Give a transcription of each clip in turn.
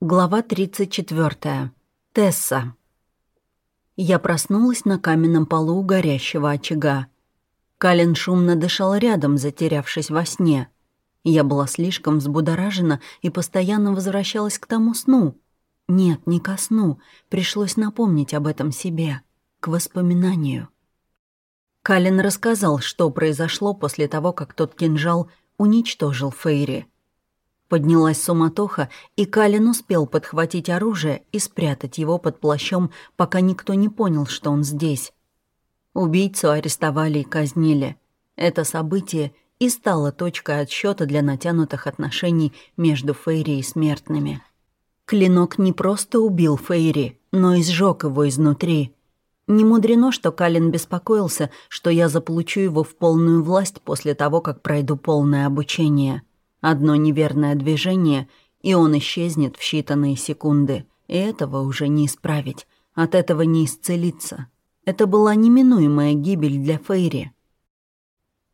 Глава 34. Тесса. Я проснулась на каменном полу горящего очага. Калин шумно дышал рядом, затерявшись во сне. Я была слишком взбудоражена и постоянно возвращалась к тому сну. Нет, не ко сну. Пришлось напомнить об этом себе. К воспоминанию. Калин рассказал, что произошло после того, как тот кинжал уничтожил Фейри — Поднялась суматоха, и Калин успел подхватить оружие и спрятать его под плащом, пока никто не понял, что он здесь. Убийцу арестовали и казнили. Это событие и стало точкой отсчета для натянутых отношений между Фейри и смертными. Клинок не просто убил Фейри, но и сжег его изнутри. Не мудрено, что Калин беспокоился, что я заполучу его в полную власть после того, как пройду полное обучение. Одно неверное движение, и он исчезнет в считанные секунды. И этого уже не исправить. От этого не исцелиться. Это была неминуемая гибель для Фейри.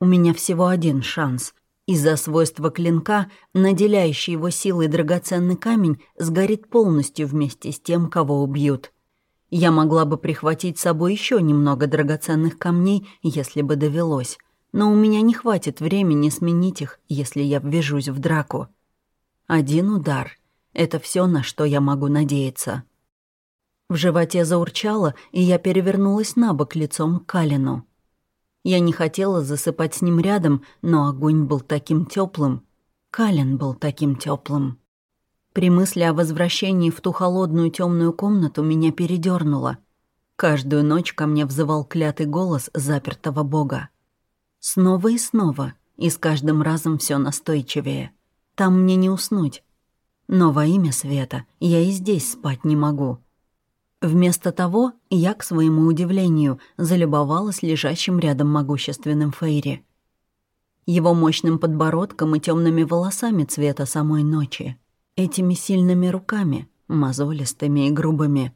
У меня всего один шанс. Из-за свойства клинка, наделяющий его силой драгоценный камень, сгорит полностью вместе с тем, кого убьют. Я могла бы прихватить с собой еще немного драгоценных камней, если бы довелось но у меня не хватит времени сменить их, если я ввяжусь в драку. Один удар — это все, на что я могу надеяться. В животе заурчало, и я перевернулась на бок лицом к Калину. Я не хотела засыпать с ним рядом, но огонь был таким теплым. Калин был таким теплым. При мысли о возвращении в ту холодную темную комнату меня передернуло. Каждую ночь ко мне взывал клятый голос запертого бога. Снова и снова, и с каждым разом все настойчивее. Там мне не уснуть. Но во имя света я и здесь спать не могу. Вместо того я, к своему удивлению, залюбовалась лежащим рядом могущественным Фейри. Его мощным подбородком и темными волосами цвета самой ночи. Этими сильными руками, мозолистыми и грубыми.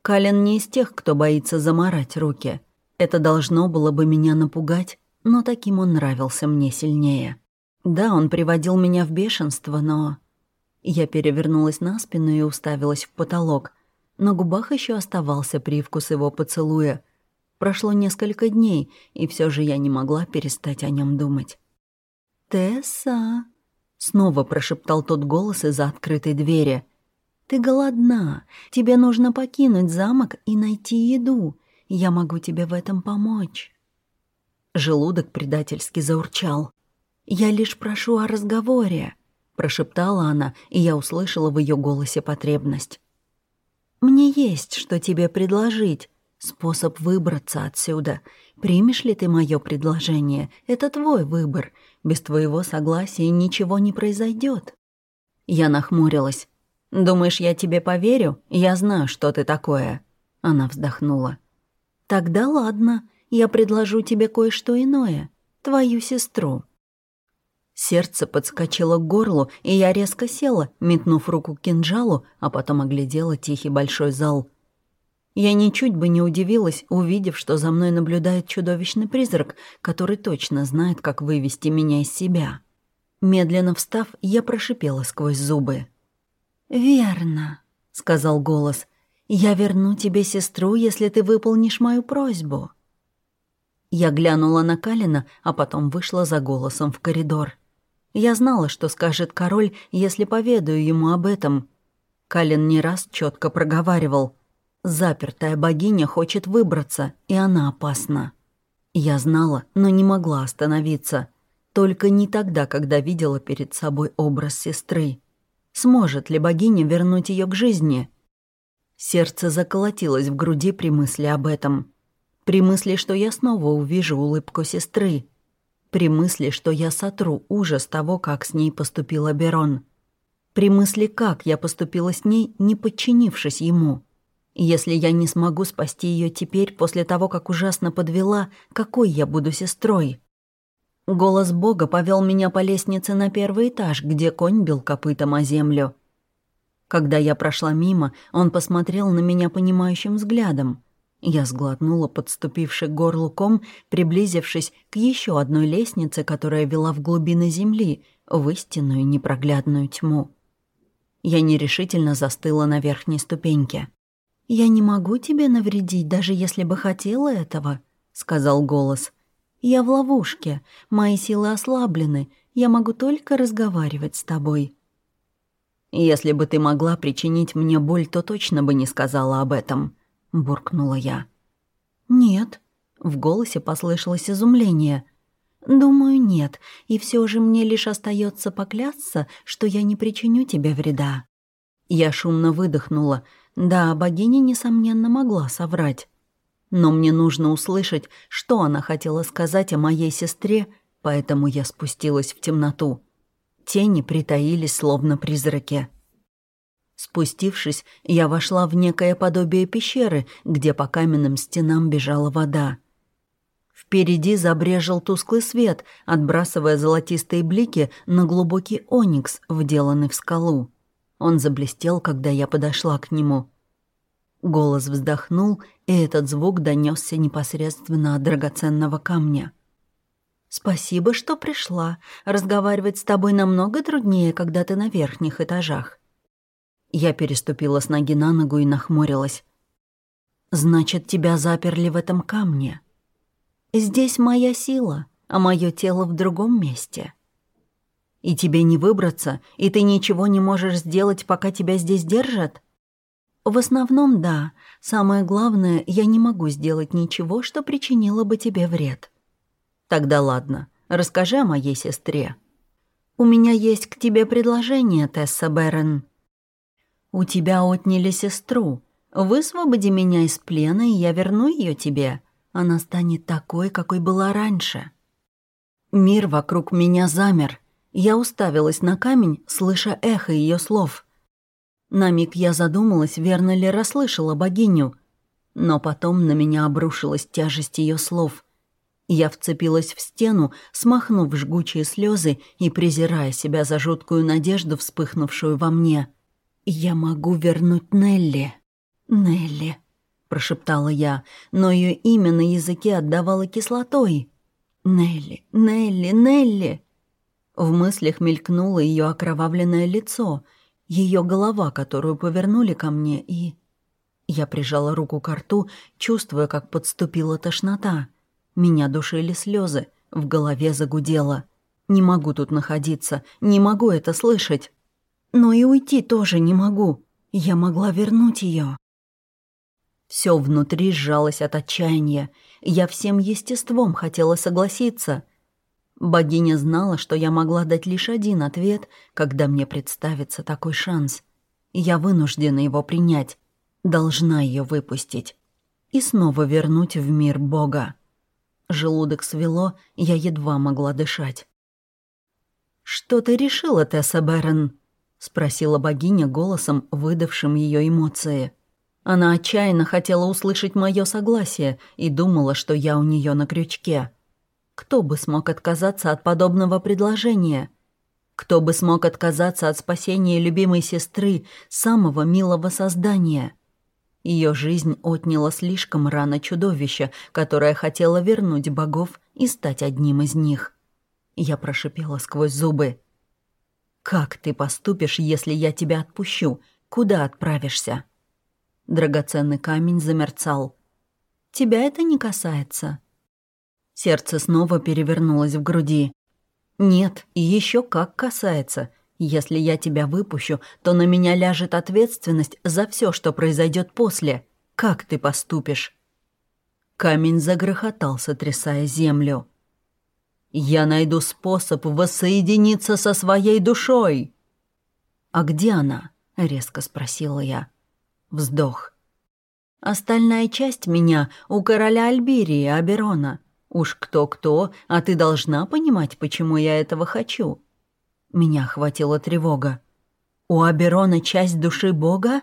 Кален не из тех, кто боится заморать руки. Это должно было бы меня напугать, но таким он нравился мне сильнее. Да, он приводил меня в бешенство, но... Я перевернулась на спину и уставилась в потолок. На губах еще оставался привкус его поцелуя. Прошло несколько дней, и все же я не могла перестать о нем думать. «Тесса!» — снова прошептал тот голос из-за открытой двери. «Ты голодна. Тебе нужно покинуть замок и найти еду. Я могу тебе в этом помочь». Желудок предательски заурчал. «Я лишь прошу о разговоре», — прошептала она, и я услышала в ее голосе потребность. «Мне есть, что тебе предложить. Способ выбраться отсюда. Примешь ли ты мое предложение? Это твой выбор. Без твоего согласия ничего не произойдет. Я нахмурилась. «Думаешь, я тебе поверю? Я знаю, что ты такое». Она вздохнула. «Тогда ладно я предложу тебе кое-что иное, твою сестру». Сердце подскочило к горлу, и я резко села, метнув руку к кинжалу, а потом оглядела тихий большой зал. Я ничуть бы не удивилась, увидев, что за мной наблюдает чудовищный призрак, который точно знает, как вывести меня из себя. Медленно встав, я прошипела сквозь зубы. «Верно», — сказал голос. «Я верну тебе сестру, если ты выполнишь мою просьбу». Я глянула на Калина, а потом вышла за голосом в коридор. Я знала, что скажет король, если поведаю ему об этом. Калин не раз четко проговаривал. «Запертая богиня хочет выбраться, и она опасна». Я знала, но не могла остановиться. Только не тогда, когда видела перед собой образ сестры. Сможет ли богиня вернуть ее к жизни? Сердце заколотилось в груди при мысли об этом при мысли, что я снова увижу улыбку сестры, при мысли, что я сотру ужас того, как с ней поступил Аберон, при мысли, как я поступила с ней, не подчинившись ему. Если я не смогу спасти ее теперь, после того, как ужасно подвела, какой я буду сестрой? Голос Бога повел меня по лестнице на первый этаж, где конь бил копытом о землю. Когда я прошла мимо, он посмотрел на меня понимающим взглядом — я сглотнула подступивший к горлу ком, приблизившись к еще одной лестнице, которая вела в глубины земли, в истинную непроглядную тьму. Я нерешительно застыла на верхней ступеньке. «Я не могу тебе навредить, даже если бы хотела этого», — сказал голос. «Я в ловушке, мои силы ослаблены, я могу только разговаривать с тобой». «Если бы ты могла причинить мне боль, то точно бы не сказала об этом», — буркнула я. «Нет», — в голосе послышалось изумление. «Думаю, нет, и все же мне лишь остается поклясться, что я не причиню тебе вреда». Я шумно выдохнула. Да, богиня, несомненно, могла соврать. Но мне нужно услышать, что она хотела сказать о моей сестре, поэтому я спустилась в темноту. Тени притаились, словно призраки. Спустившись, я вошла в некое подобие пещеры, где по каменным стенам бежала вода. Впереди забрежил тусклый свет, отбрасывая золотистые блики на глубокий оникс, вделанный в скалу. Он заблестел, когда я подошла к нему. Голос вздохнул, и этот звук донесся непосредственно от драгоценного камня. «Спасибо, что пришла. Разговаривать с тобой намного труднее, когда ты на верхних этажах». Я переступила с ноги на ногу и нахмурилась. «Значит, тебя заперли в этом камне?» Здесь моя сила, а мое тело в другом месте. И тебе не выбраться, и ты ничего не можешь сделать, пока тебя здесь держат? В основном, да. Самое главное, я не могу сделать ничего, что причинило бы тебе вред. Тогда ладно, расскажи о моей сестре. У меня есть к тебе предложение, Тесса Берн. У тебя отняли сестру. Высвободи меня из плена, и я верну ее тебе она станет такой, какой была раньше. Мир вокруг меня замер. Я уставилась на камень, слыша эхо ее слов. На миг я задумалась, верно ли расслышала богиню. Но потом на меня обрушилась тяжесть ее слов. Я вцепилась в стену, смахнув жгучие слезы и презирая себя за жуткую надежду, вспыхнувшую во мне. «Я могу вернуть Нелли. Нелли». — прошептала я, но ее имя на языке отдавало кислотой. «Нелли, Нелли, Нелли!» В мыслях мелькнуло ее окровавленное лицо, ее голова, которую повернули ко мне, и... Я прижала руку к рту, чувствуя, как подступила тошнота. Меня душили слезы, в голове загудело. «Не могу тут находиться, не могу это слышать!» «Но и уйти тоже не могу. Я могла вернуть ее. Все внутри сжалось от отчаяния. Я всем естеством хотела согласиться. Богиня знала, что я могла дать лишь один ответ, когда мне представится такой шанс. Я вынуждена его принять. Должна ее выпустить. И снова вернуть в мир Бога. Желудок свело, я едва могла дышать. «Что ты решила, Тесса Берн?» — спросила богиня голосом, выдавшим ее эмоции. Она отчаянно хотела услышать мое согласие и думала, что я у нее на крючке. Кто бы смог отказаться от подобного предложения? Кто бы смог отказаться от спасения любимой сестры, самого милого создания? Ее жизнь отняла слишком рано чудовище, которое хотело вернуть богов и стать одним из них. Я прошипела сквозь зубы. «Как ты поступишь, если я тебя отпущу? Куда отправишься?» Драгоценный камень замерцал. «Тебя это не касается». Сердце снова перевернулось в груди. «Нет, и еще как касается. Если я тебя выпущу, то на меня ляжет ответственность за все, что произойдет после. Как ты поступишь?» Камень загрохотал, сотрясая землю. «Я найду способ воссоединиться со своей душой!» «А где она?» — резко спросила я. Вздох. «Остальная часть меня у короля Альбирии, Аберона. Уж кто-кто, а ты должна понимать, почему я этого хочу». Меня охватила тревога. «У Аберона часть души бога?»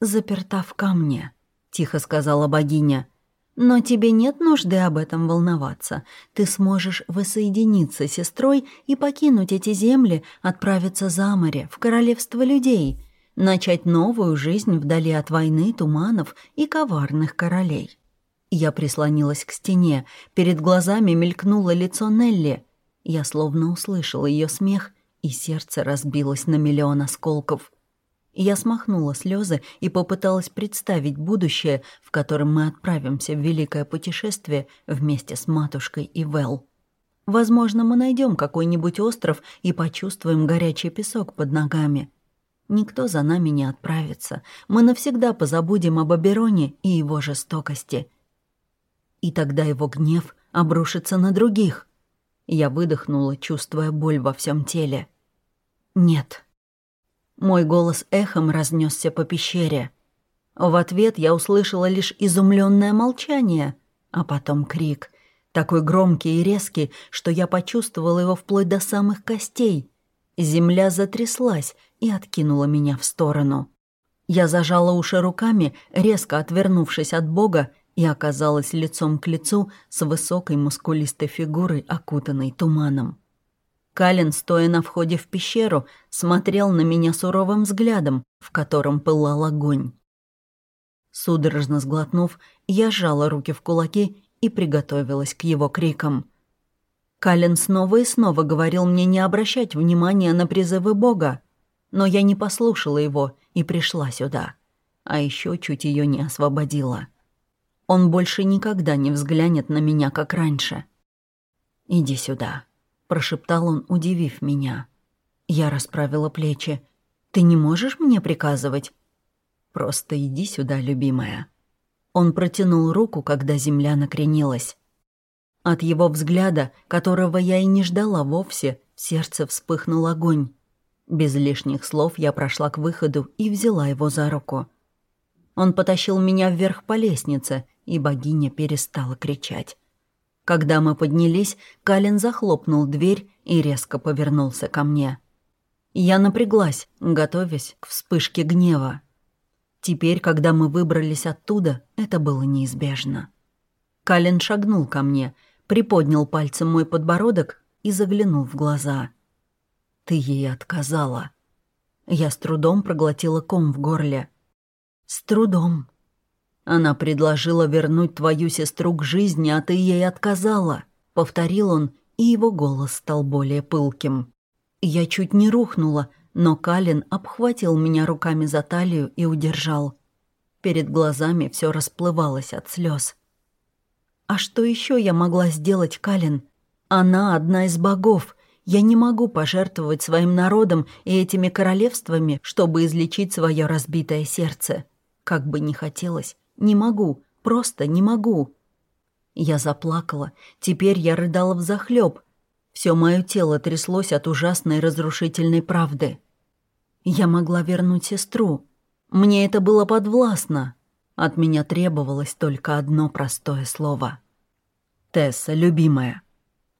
«Заперта в камне», — тихо сказала богиня. «Но тебе нет нужды об этом волноваться. Ты сможешь воссоединиться с сестрой и покинуть эти земли, отправиться за море, в королевство людей начать новую жизнь вдали от войны, туманов и коварных королей. Я прислонилась к стене, перед глазами мелькнуло лицо Нелли. Я словно услышала ее смех, и сердце разбилось на миллион осколков. Я смахнула слезы и попыталась представить будущее, в котором мы отправимся в великое путешествие вместе с матушкой и Вэл. Возможно, мы найдем какой-нибудь остров и почувствуем горячий песок под ногами. Никто за нами не отправится. Мы навсегда позабудем об Абероне и его жестокости. И тогда его гнев обрушится на других. Я выдохнула, чувствуя боль во всем теле. «Нет». Мой голос эхом разнесся по пещере. В ответ я услышала лишь изумленное молчание, а потом крик, такой громкий и резкий, что я почувствовала его вплоть до самых костей. Земля затряслась и откинула меня в сторону. Я зажала уши руками, резко отвернувшись от Бога, и оказалась лицом к лицу с высокой мускулистой фигурой, окутанной туманом. Калин, стоя на входе в пещеру, смотрел на меня суровым взглядом, в котором пылал огонь. Судорожно сглотнув, я сжала руки в кулаки и приготовилась к его крикам. Калин снова и снова говорил мне не обращать внимания на призывы Бога, но я не послушала его и пришла сюда. А еще чуть ее не освободила. Он больше никогда не взглянет на меня, как раньше. «Иди сюда», — прошептал он, удивив меня. Я расправила плечи. «Ты не можешь мне приказывать?» «Просто иди сюда, любимая». Он протянул руку, когда земля накренилась. От его взгляда, которого я и не ждала вовсе, в сердце вспыхнул огонь. Без лишних слов я прошла к выходу и взяла его за руку. Он потащил меня вверх по лестнице, и богиня перестала кричать. Когда мы поднялись, Калин захлопнул дверь и резко повернулся ко мне. Я напряглась, готовясь к вспышке гнева. Теперь, когда мы выбрались оттуда, это было неизбежно. Калин шагнул ко мне, приподнял пальцем мой подбородок и заглянул в глаза. «Ты ей отказала». Я с трудом проглотила ком в горле. «С трудом», она предложила вернуть твою сестру к жизни, а ты ей отказала», — повторил он, и его голос стал более пылким. Я чуть не рухнула, но Калин обхватил меня руками за талию и удержал. Перед глазами все расплывалось от слез. «А что еще я могла сделать, Калин? Она одна из богов. Я не могу пожертвовать своим народом и этими королевствами, чтобы излечить свое разбитое сердце. Как бы ни хотелось, не могу, просто не могу. Я заплакала. Теперь я рыдала взахлёб. Все мое тело тряслось от ужасной разрушительной правды. Я могла вернуть сестру. Мне это было подвластно. От меня требовалось только одно простое слово. «Тесса, любимая».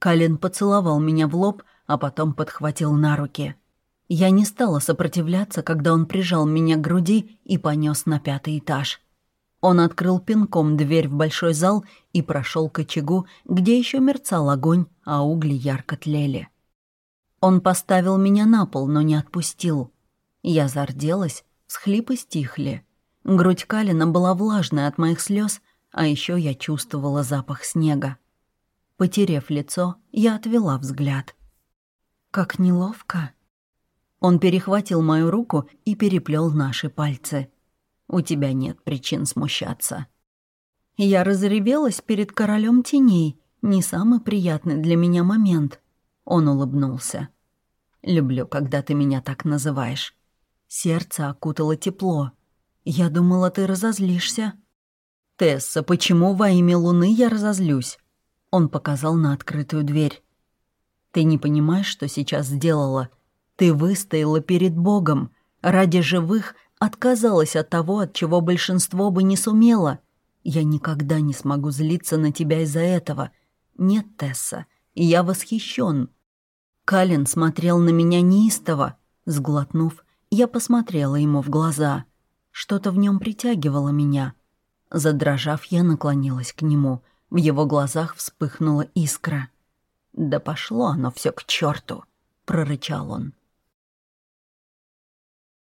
Калин поцеловал меня в лоб, а потом подхватил на руки. Я не стала сопротивляться, когда он прижал меня к груди и понес на пятый этаж. Он открыл пинком дверь в большой зал и прошел к очагу, где еще мерцал огонь, а угли ярко тлели. Он поставил меня на пол, но не отпустил. Я зарделась, схлипы стихли. Грудь Калина была влажная от моих слез, а еще я чувствовала запах снега. Потерев лицо, я отвела взгляд. «Как неловко!» Он перехватил мою руку и переплел наши пальцы. У тебя нет причин смущаться». Я разревелась перед королем теней. Не самый приятный для меня момент. Он улыбнулся. «Люблю, когда ты меня так называешь». Сердце окутало тепло. Я думала, ты разозлишься. «Тесса, почему во имя Луны я разозлюсь?» Он показал на открытую дверь. «Ты не понимаешь, что сейчас сделала? Ты выстояла перед Богом. Ради живых отказалась от того, от чего большинство бы не сумело. Я никогда не смогу злиться на тебя из-за этого. Нет, Тесса, я восхищен. Калин смотрел на меня неистово. Сглотнув, я посмотрела ему в глаза. Что-то в нем притягивало меня. Задрожав, я наклонилась к нему. В его глазах вспыхнула искра. «Да пошло оно все к черту, прорычал он.